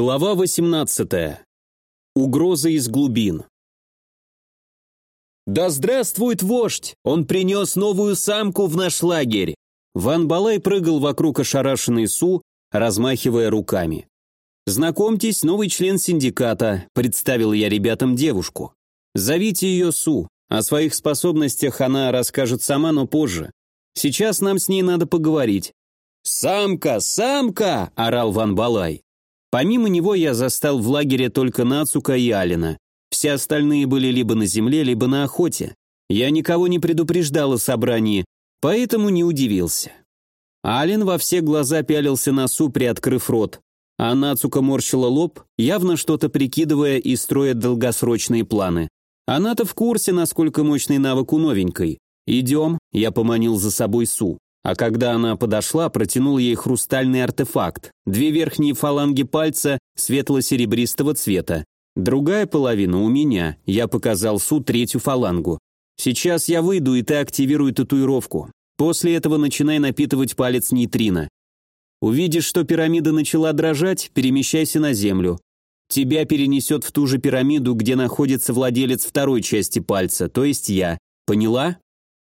Глава 18. Угроза из глубин. «Да здравствует вождь! Он принес новую самку в наш лагерь!» Ван Балай прыгал вокруг ошарашенной Су, размахивая руками. «Знакомьтесь, новый член синдиката», — представил я ребятам девушку. «Зовите ее Су. О своих способностях она расскажет сама, но позже. Сейчас нам с ней надо поговорить». «Самка! Самка!» — орал Ван Балай. Помимо него я застал в лагере только Нацука и Алина. Все остальные были либо на земле, либо на охоте. Я никого не предупреждал о собрании, поэтому не удивился. Алин во все глаза пялился на Су, приоткрыв рот, а Нацука морщила лоб, явно что-то прикидывая и строя долгосрочные планы. Она-то в курсе, насколько мощный навык у новенькой. «Идем», — я поманил за собой Су. А когда она подошла, протянул ей хрустальный артефакт. Две верхние фаланги пальца светло-серебристого цвета. Другая половина у меня. Я показал Су третью фалангу. Сейчас я выйду, и ты активируй татуировку. После этого начинай напитывать палец нейтрино. Увидишь, что пирамида начала дрожать, перемещайся на землю. Тебя перенесет в ту же пирамиду, где находится владелец второй части пальца, то есть я. Поняла?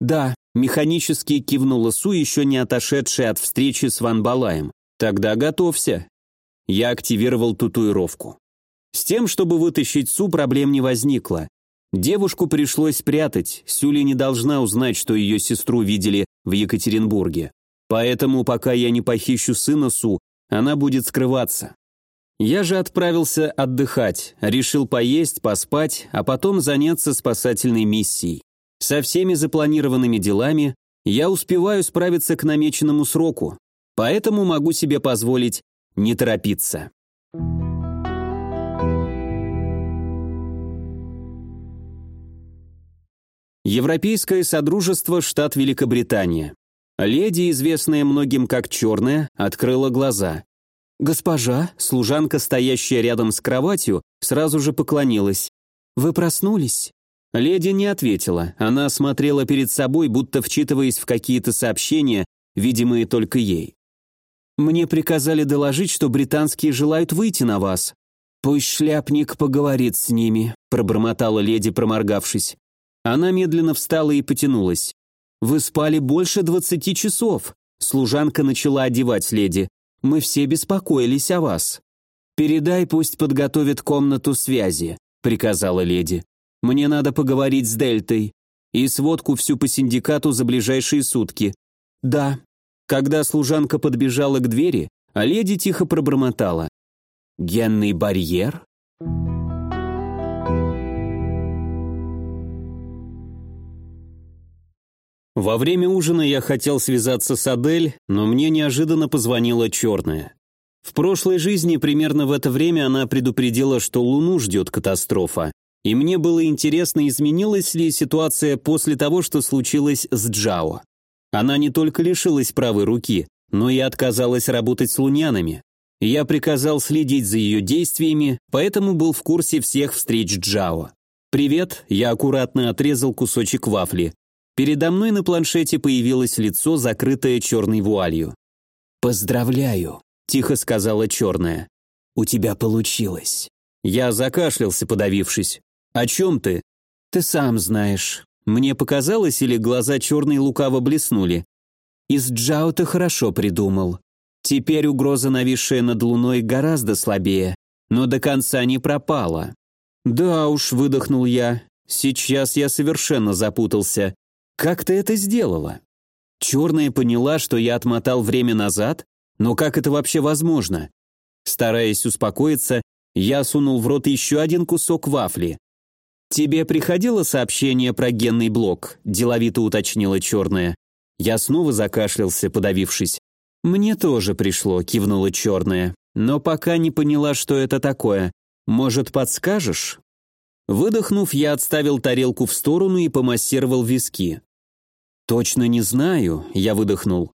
Да, Механически кивнула Су, еще не отошедшая от встречи с Ван Балаем. «Тогда готовься». Я активировал татуировку. С тем, чтобы вытащить Су, проблем не возникло. Девушку пришлось прятать, Сюли не должна узнать, что ее сестру видели в Екатеринбурге. Поэтому, пока я не похищу сына Су, она будет скрываться. Я же отправился отдыхать, решил поесть, поспать, а потом заняться спасательной миссией. Со всеми запланированными делами я успеваю справиться к намеченному сроку, поэтому могу себе позволить не торопиться. Европейское Содружество, штат Великобритания. Леди, известная многим как Черная, открыла глаза. «Госпожа», служанка, стоящая рядом с кроватью, сразу же поклонилась. «Вы проснулись?» Леди не ответила, она смотрела перед собой, будто вчитываясь в какие-то сообщения, видимые только ей. «Мне приказали доложить, что британские желают выйти на вас». «Пусть шляпник поговорит с ними», — пробормотала леди, проморгавшись. Она медленно встала и потянулась. «Вы спали больше двадцати часов», — служанка начала одевать леди. «Мы все беспокоились о вас». «Передай, пусть подготовит комнату связи», — приказала леди. Мне надо поговорить с Дельтой. И сводку всю по синдикату за ближайшие сутки. Да. Когда служанка подбежала к двери, а леди тихо пробормотала. Генный барьер? Во время ужина я хотел связаться с Адель, но мне неожиданно позвонила черная. В прошлой жизни примерно в это время она предупредила, что Луну ждет катастрофа, и мне было интересно, изменилась ли ситуация после того, что случилось с Джао. Она не только лишилась правой руки, но и отказалась работать с лунянами. Я приказал следить за ее действиями, поэтому был в курсе всех встреч Джао. «Привет», я аккуратно отрезал кусочек вафли. Передо мной на планшете появилось лицо, закрытое черной вуалью. «Поздравляю», — тихо сказала черная. «У тебя получилось». Я закашлялся, подавившись. «О чем ты?» «Ты сам знаешь. Мне показалось, или глаза черные лукаво блеснули. Из Джао ты хорошо придумал. Теперь угроза, нависшая над луной, гораздо слабее, но до конца не пропала». «Да уж», — выдохнул я, — «сейчас я совершенно запутался. Как ты это сделала?» Черная поняла, что я отмотал время назад, но как это вообще возможно? Стараясь успокоиться, я сунул в рот еще один кусок вафли. «Тебе приходило сообщение про генный блок?» – деловито уточнила черная. Я снова закашлялся, подавившись. «Мне тоже пришло», – кивнула черная. «Но пока не поняла, что это такое. Может, подскажешь?» Выдохнув, я отставил тарелку в сторону и помассировал виски. «Точно не знаю», – я выдохнул.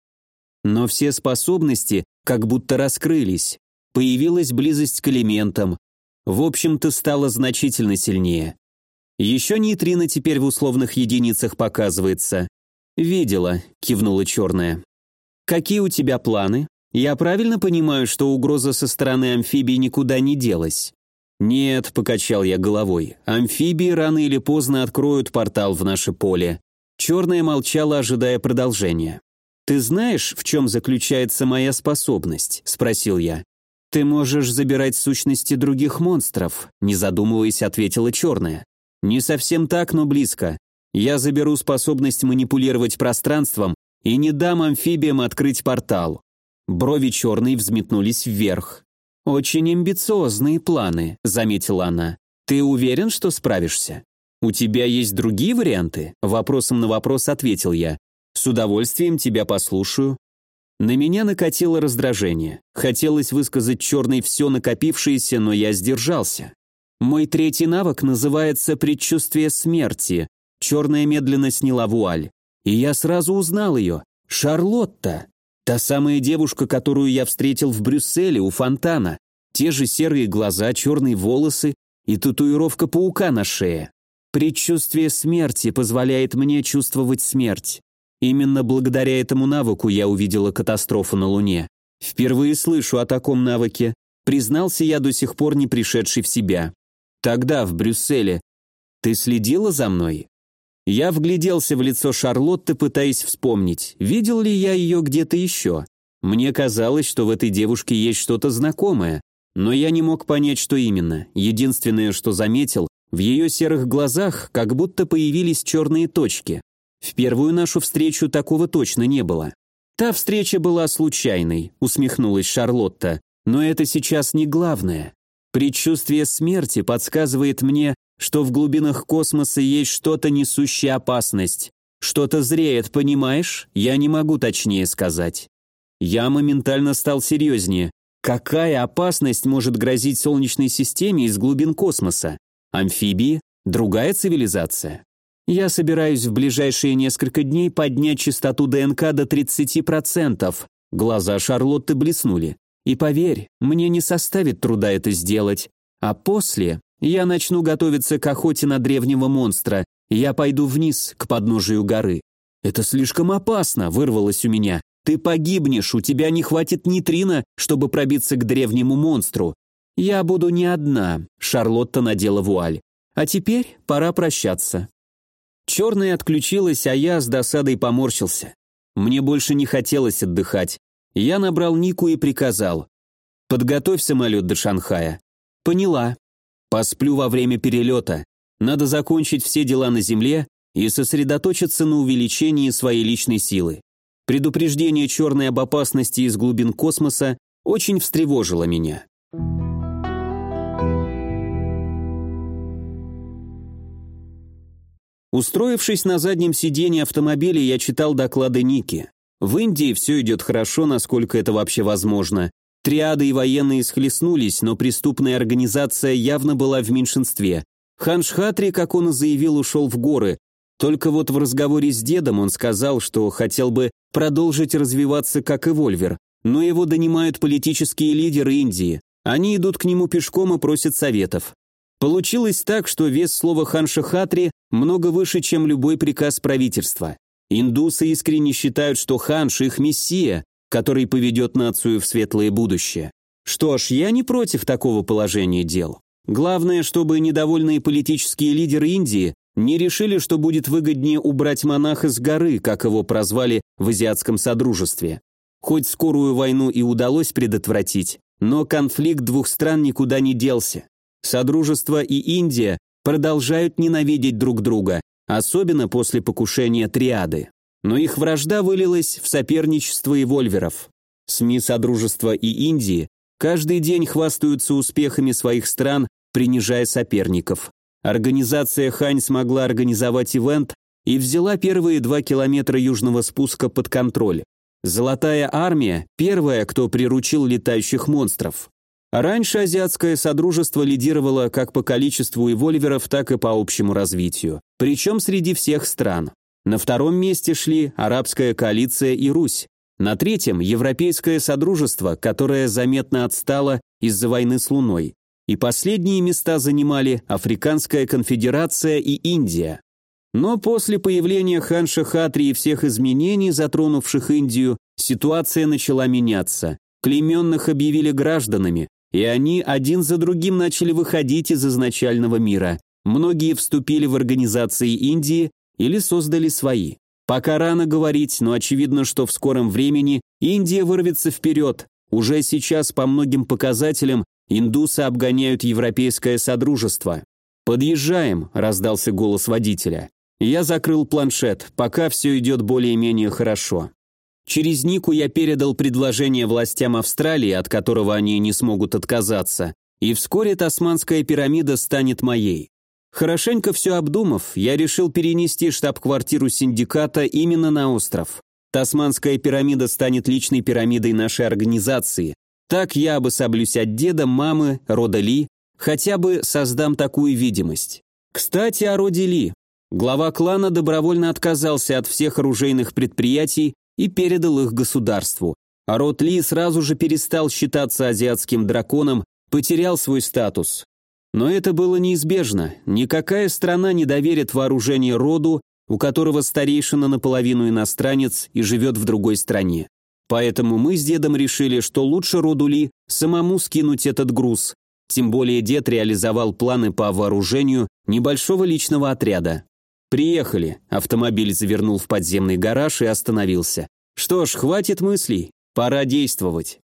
«Но все способности как будто раскрылись. Появилась близость к элементам. В общем-то, стало значительно сильнее. Еще нейтрино теперь в условных единицах показывается. Видела, кивнула черная. Какие у тебя планы? Я правильно понимаю, что угроза со стороны амфибий никуда не делась? Нет, покачал я головой. Амфибии рано или поздно откроют портал в наше поле. Черная молчала, ожидая продолжения. «Ты знаешь, в чем заключается моя способность?» – спросил я. «Ты можешь забирать сущности других монстров», – не задумываясь, ответила черная. «Не совсем так, но близко. Я заберу способность манипулировать пространством и не дам амфибиям открыть портал. Брови черной взметнулись вверх. «Очень амбициозные планы», — заметила она. «Ты уверен, что справишься?» «У тебя есть другие варианты?» Вопросом на вопрос ответил я. «С удовольствием тебя послушаю». На меня накатило раздражение. Хотелось высказать черной все накопившееся, но я сдержался. Мой третий навык называется «Предчувствие смерти». Черная медленно сняла вуаль. И я сразу узнал ее. Шарлотта. Та самая девушка, которую я встретил в Брюсселе у фонтана. Те же серые глаза, черные волосы и татуировка паука на шее. Предчувствие смерти позволяет мне чувствовать смерть. Именно благодаря этому навыку я увидела катастрофу на Луне. Впервые слышу о таком навыке. Признался я до сих пор не пришедший в себя. Тогда, в Брюсселе. Ты следила за мной? Я вгляделся в лицо Шарлотты, пытаясь вспомнить, видел ли я ее где-то еще. Мне казалось, что в этой девушке есть что-то знакомое, но я не мог понять, что именно. Единственное, что заметил, в ее серых глазах как будто появились черные точки. В первую нашу встречу такого точно не было. «Та встреча была случайной», — усмехнулась Шарлотта. «Но это сейчас не главное. Предчувствие смерти подсказывает мне, что в глубинах космоса есть что-то несущее опасность. Что-то зреет, понимаешь? Я не могу точнее сказать. Я моментально стал серьезнее. Какая опасность может грозить Солнечной системе из глубин космоса? Амфибии? Другая цивилизация? Я собираюсь в ближайшие несколько дней поднять частоту ДНК до 30%. Глаза Шарлотты блеснули. И поверь, мне не составит труда это сделать. А после я начну готовиться к охоте на древнего монстра. Я пойду вниз, к подножию горы. Это слишком опасно, вырвалось у меня. Ты погибнешь, у тебя не хватит нитрина, чтобы пробиться к древнему монстру. Я буду не одна, Шарлотта надела вуаль. А теперь пора прощаться. Черная отключилась, а я с досадой поморщился. Мне больше не хотелось отдыхать. Я набрал Нику и приказал. «Подготовь самолет до Шанхая». «Поняла», Посплю во время перелета. Надо закончить все дела на Земле и сосредоточиться на увеличении своей личной силы. Предупреждение черной об опасности из глубин космоса очень встревожило меня. Устроившись на заднем сиденье автомобиля, я читал доклады Ники. В Индии все идет хорошо, насколько это вообще возможно. Триады и военные схлестнулись, но преступная организация явно была в меньшинстве. Хан Шхатри, как он и заявил, ушел в горы. Только вот в разговоре с дедом он сказал, что хотел бы продолжить развиваться как эвольвер, но его донимают политические лидеры Индии. Они идут к нему пешком и просят советов. Получилось так, что вес слова хан Шахатри много выше, чем любой приказ правительства. Индусы искренне считают, что ханш их мессия, который поведет нацию в светлое будущее. Что ж, я не против такого положения дел. Главное, чтобы недовольные политические лидеры Индии не решили, что будет выгоднее убрать монаха с горы, как его прозвали в Азиатском Содружестве. Хоть скорую войну и удалось предотвратить, но конфликт двух стран никуда не делся. Содружество и Индия продолжают ненавидеть друг друга, особенно после покушения триады но их вражда вылилась в соперничество и вольверов. СМИ Содружества и Индии каждый день хвастаются успехами своих стран, принижая соперников. Организация Хань смогла организовать ивент и взяла первые два километра южного спуска под контроль. Золотая армия – первая, кто приручил летающих монстров. Раньше Азиатское Содружество лидировало как по количеству эвольверов, так и по общему развитию. Причем среди всех стран. На втором месте шли арабская коалиция и Русь. На третьем – Европейское Содружество, которое заметно отстало из-за войны с Луной. И последние места занимали Африканская конфедерация и Индия. Но после появления Хан Шахатри и всех изменений, затронувших Индию, ситуация начала меняться. Клейменных объявили гражданами, и они один за другим начали выходить из изначального мира. Многие вступили в организации Индии или создали свои. Пока рано говорить, но очевидно, что в скором времени Индия вырвется вперед. Уже сейчас по многим показателям индусы обгоняют европейское содружество. «Подъезжаем», – раздался голос водителя. Я закрыл планшет, пока все идет более-менее хорошо. Через Нику я передал предложение властям Австралии, от которого они не смогут отказаться, и вскоре Тасманская пирамида станет моей. Хорошенько все обдумав, я решил перенести штаб-квартиру синдиката именно на остров. Тасманская пирамида станет личной пирамидой нашей организации. Так я обособлюсь от деда, мамы, рода Ли, хотя бы создам такую видимость. Кстати, о роде Ли. Глава клана добровольно отказался от всех оружейных предприятий и передал их государству. А род Ли сразу же перестал считаться азиатским драконом, потерял свой статус. Но это было неизбежно. Никакая страна не доверит вооружение роду, у которого старейшина наполовину иностранец и живет в другой стране. Поэтому мы с дедом решили, что лучше роду Ли самому скинуть этот груз. Тем более дед реализовал планы по вооружению небольшого личного отряда. «Приехали», автомобиль завернул в подземный гараж и остановился. «Что ж, хватит мыслей, пора действовать».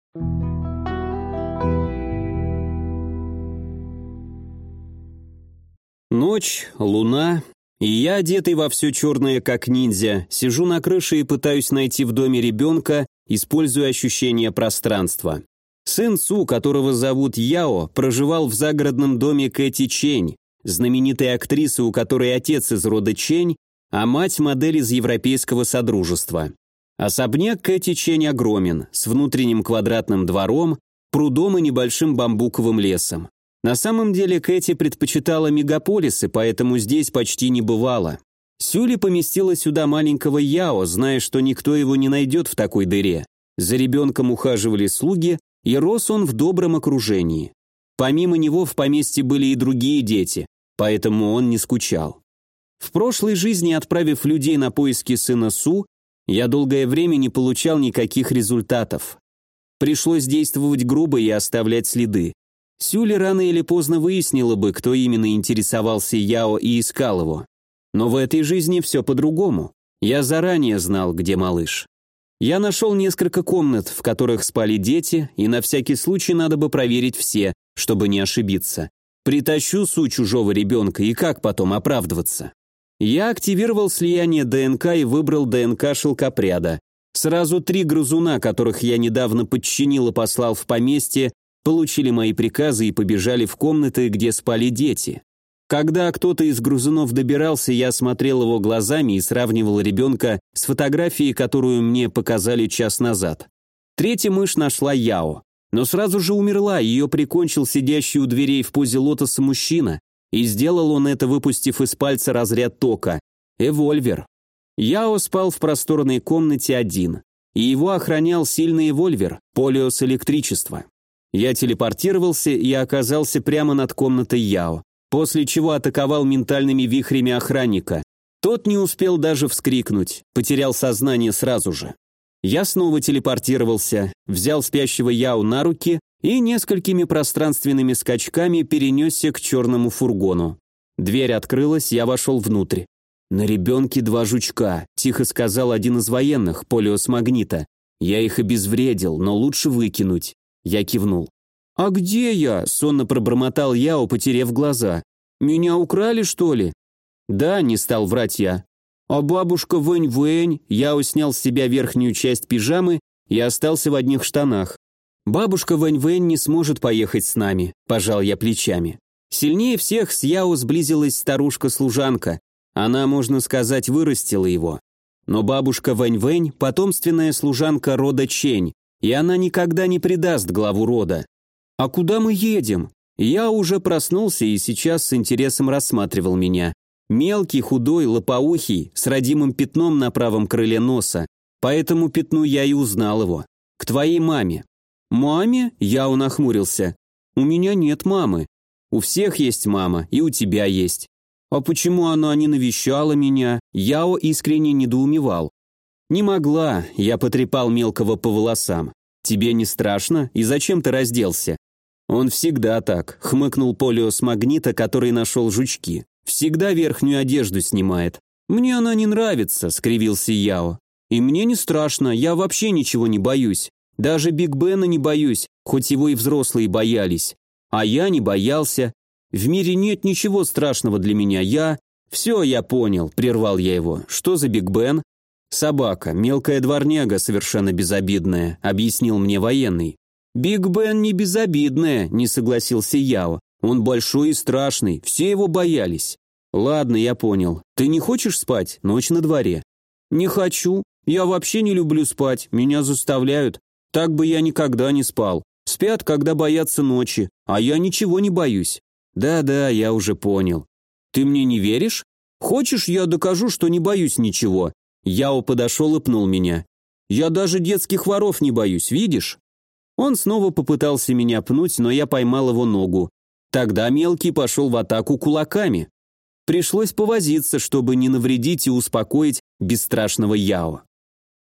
Ночь, луна, и я, одетый во все черное, как ниндзя, сижу на крыше и пытаюсь найти в доме ребенка, используя ощущение пространства. Сын Су, которого зовут Яо, проживал в загородном доме Кэти Чень, знаменитой актрисы, у которой отец из рода Чень, а мать модель из Европейского Содружества. Особняк Кэти Чень огромен, с внутренним квадратным двором, прудом и небольшим бамбуковым лесом. На самом деле Кэти предпочитала мегаполисы, поэтому здесь почти не бывало. Сюли поместила сюда маленького Яо, зная, что никто его не найдет в такой дыре. За ребенком ухаживали слуги, и рос он в добром окружении. Помимо него в поместье были и другие дети, поэтому он не скучал. В прошлой жизни, отправив людей на поиски сына Су, я долгое время не получал никаких результатов. Пришлось действовать грубо и оставлять следы. Сюли рано или поздно выяснила бы, кто именно интересовался Яо и искал его. Но в этой жизни все по-другому. Я заранее знал, где малыш. Я нашел несколько комнат, в которых спали дети, и на всякий случай надо бы проверить все, чтобы не ошибиться. Притащу су чужого ребенка, и как потом оправдываться? Я активировал слияние ДНК и выбрал ДНК шелкопряда. Сразу три грызуна, которых я недавно подчинил и послал в поместье, получили мои приказы и побежали в комнаты, где спали дети. Когда кто-то из грузунов добирался, я смотрел его глазами и сравнивал ребенка с фотографией, которую мне показали час назад. Третья мышь нашла Яо, но сразу же умерла, ее прикончил сидящий у дверей в позе лотоса мужчина, и сделал он это, выпустив из пальца разряд тока. Эвольвер. Яо спал в просторной комнате один, и его охранял сильный эвольвер, полиос электричества. Я телепортировался и оказался прямо над комнатой Яо, после чего атаковал ментальными вихрями охранника. Тот не успел даже вскрикнуть, потерял сознание сразу же. Я снова телепортировался, взял спящего Яо на руки и несколькими пространственными скачками перенесся к черному фургону. Дверь открылась, я вошел внутрь. «На ребенке два жучка», – тихо сказал один из военных, полиос магнита. «Я их обезвредил, но лучше выкинуть». Я кивнул. «А где я?» – сонно пробормотал я, потеряв глаза. «Меня украли, что ли?» «Да», – не стал врать я. «А бабушка Вэнь-Вэнь?» Я снял с себя верхнюю часть пижамы и остался в одних штанах. «Бабушка Вэнь-Вэнь не сможет поехать с нами», – пожал я плечами. Сильнее всех с Яо сблизилась старушка-служанка. Она, можно сказать, вырастила его. Но бабушка Вэнь-Вэнь – потомственная служанка рода Чень, и она никогда не предаст главу рода. А куда мы едем? Я уже проснулся и сейчас с интересом рассматривал меня. Мелкий, худой, лопоухий, с родимым пятном на правом крыле носа. По этому пятну я и узнал его. К твоей маме. Маме? Я нахмурился. У меня нет мамы. У всех есть мама, и у тебя есть. А почему она не навещала меня? Яо искренне недоумевал. «Не могла», — я потрепал мелкого по волосам. Тебе не страшно? И зачем ты разделся? Он всегда так, хмыкнул Полио с магнита, который нашел жучки. Всегда верхнюю одежду снимает. Мне она не нравится, скривился Яо. И мне не страшно, я вообще ничего не боюсь. Даже Биг Бена не боюсь, хоть его и взрослые боялись. А я не боялся. В мире нет ничего страшного для меня, я... Все, я понял, прервал я его. Что за Биг Бен? Собака, мелкая дворняга, совершенно безобидная, объяснил мне военный. Биг Бен не безобидная, не согласился Яо. Он большой и страшный, все его боялись. Ладно, я понял. Ты не хочешь спать? Ночь на дворе. Не хочу. Я вообще не люблю спать, меня заставляют. Так бы я никогда не спал. Спят, когда боятся ночи, а я ничего не боюсь. Да-да, я уже понял. Ты мне не веришь? Хочешь, я докажу, что не боюсь ничего? Яо подошел и пнул меня. Я даже детских воров не боюсь, видишь? Он снова попытался меня пнуть, но я поймал его ногу. Тогда мелкий пошел в атаку кулаками. Пришлось повозиться, чтобы не навредить и успокоить бесстрашного Яо.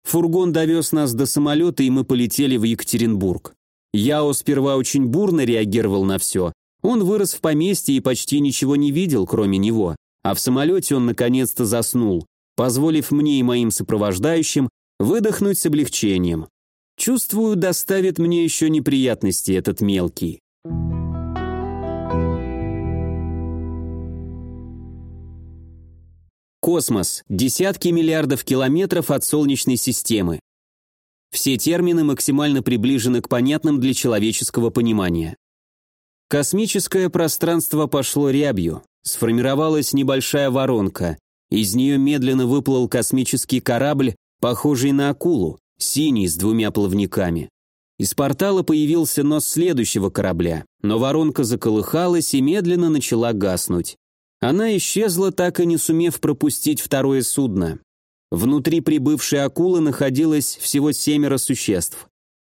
Фургон довез нас до самолета, и мы полетели в Екатеринбург. Яо сперва очень бурно реагировал на все. Он вырос в поместье и почти ничего не видел, кроме него. А в самолете он наконец-то заснул, позволив мне и моим сопровождающим выдохнуть с облегчением. Чувствую, доставит мне еще неприятности этот мелкий. Космос. Десятки миллиардов километров от Солнечной системы. Все термины максимально приближены к понятным для человеческого понимания. Космическое пространство пошло рябью. Сформировалась небольшая воронка. Из нее медленно выплыл космический корабль, похожий на акулу, синий с двумя плавниками. Из портала появился нос следующего корабля, но воронка заколыхалась и медленно начала гаснуть. Она исчезла, так и не сумев пропустить второе судно. Внутри прибывшей акулы находилось всего семеро существ.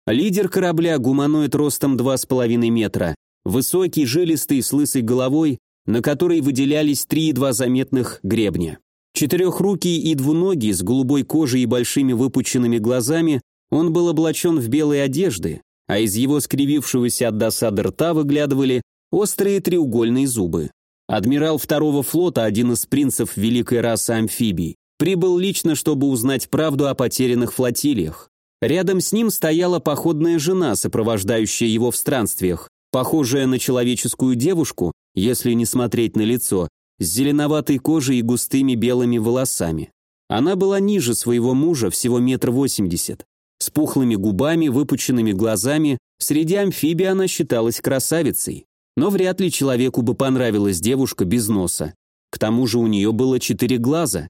Лидер корабля, гуманоид ростом 2,5 метра, высокий, жилистый, с лысой головой, на которой выделялись три едва заметных гребня. Четырехрукий и двуногий, с голубой кожей и большими выпученными глазами, он был облачен в белые одежды, а из его скривившегося от досады рта выглядывали острые треугольные зубы. Адмирал второго флота, один из принцев великой расы амфибий, Прибыл лично, чтобы узнать правду о потерянных флотилиях. Рядом с ним стояла походная жена, сопровождающая его в странствиях, похожая на человеческую девушку, если не смотреть на лицо, с зеленоватой кожей и густыми белыми волосами. Она была ниже своего мужа, всего метр восемьдесят. С пухлыми губами, выпученными глазами, среди амфибий она считалась красавицей. Но вряд ли человеку бы понравилась девушка без носа. К тому же у нее было четыре глаза,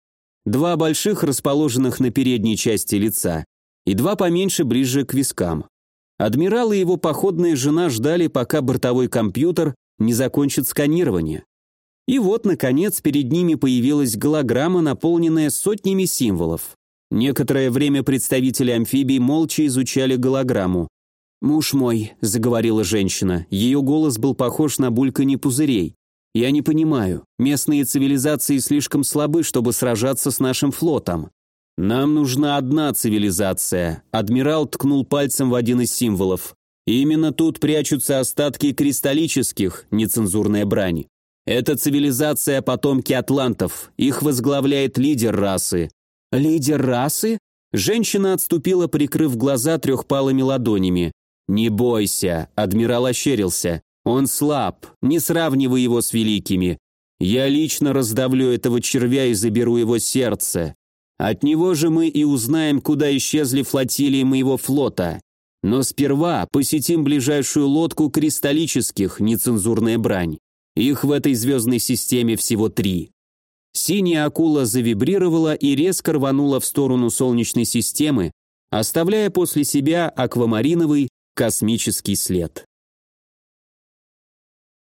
Два больших, расположенных на передней части лица, и два поменьше ближе к вискам. Адмирал и его походная жена ждали, пока бортовой компьютер не закончит сканирование. И вот, наконец, перед ними появилась голограмма, наполненная сотнями символов. Некоторое время представители амфибий молча изучали голограмму. «Муж мой», — заговорила женщина, ее голос был похож на бульканье пузырей. Я не понимаю. Местные цивилизации слишком слабы, чтобы сражаться с нашим флотом. Нам нужна одна цивилизация. Адмирал ткнул пальцем в один из символов. Именно тут прячутся остатки кристаллических, нецензурная брань. Это цивилизация потомки атлантов. Их возглавляет лидер расы. Лидер расы? Женщина отступила, прикрыв глаза трехпалыми ладонями. «Не бойся», — адмирал ощерился. Он слаб, не сравнивай его с великими. Я лично раздавлю этого червя и заберу его сердце. От него же мы и узнаем, куда исчезли флотилии моего флота. Но сперва посетим ближайшую лодку кристаллических, нецензурная брань. Их в этой звездной системе всего три. Синяя акула завибрировала и резко рванула в сторону Солнечной системы, оставляя после себя аквамариновый космический след.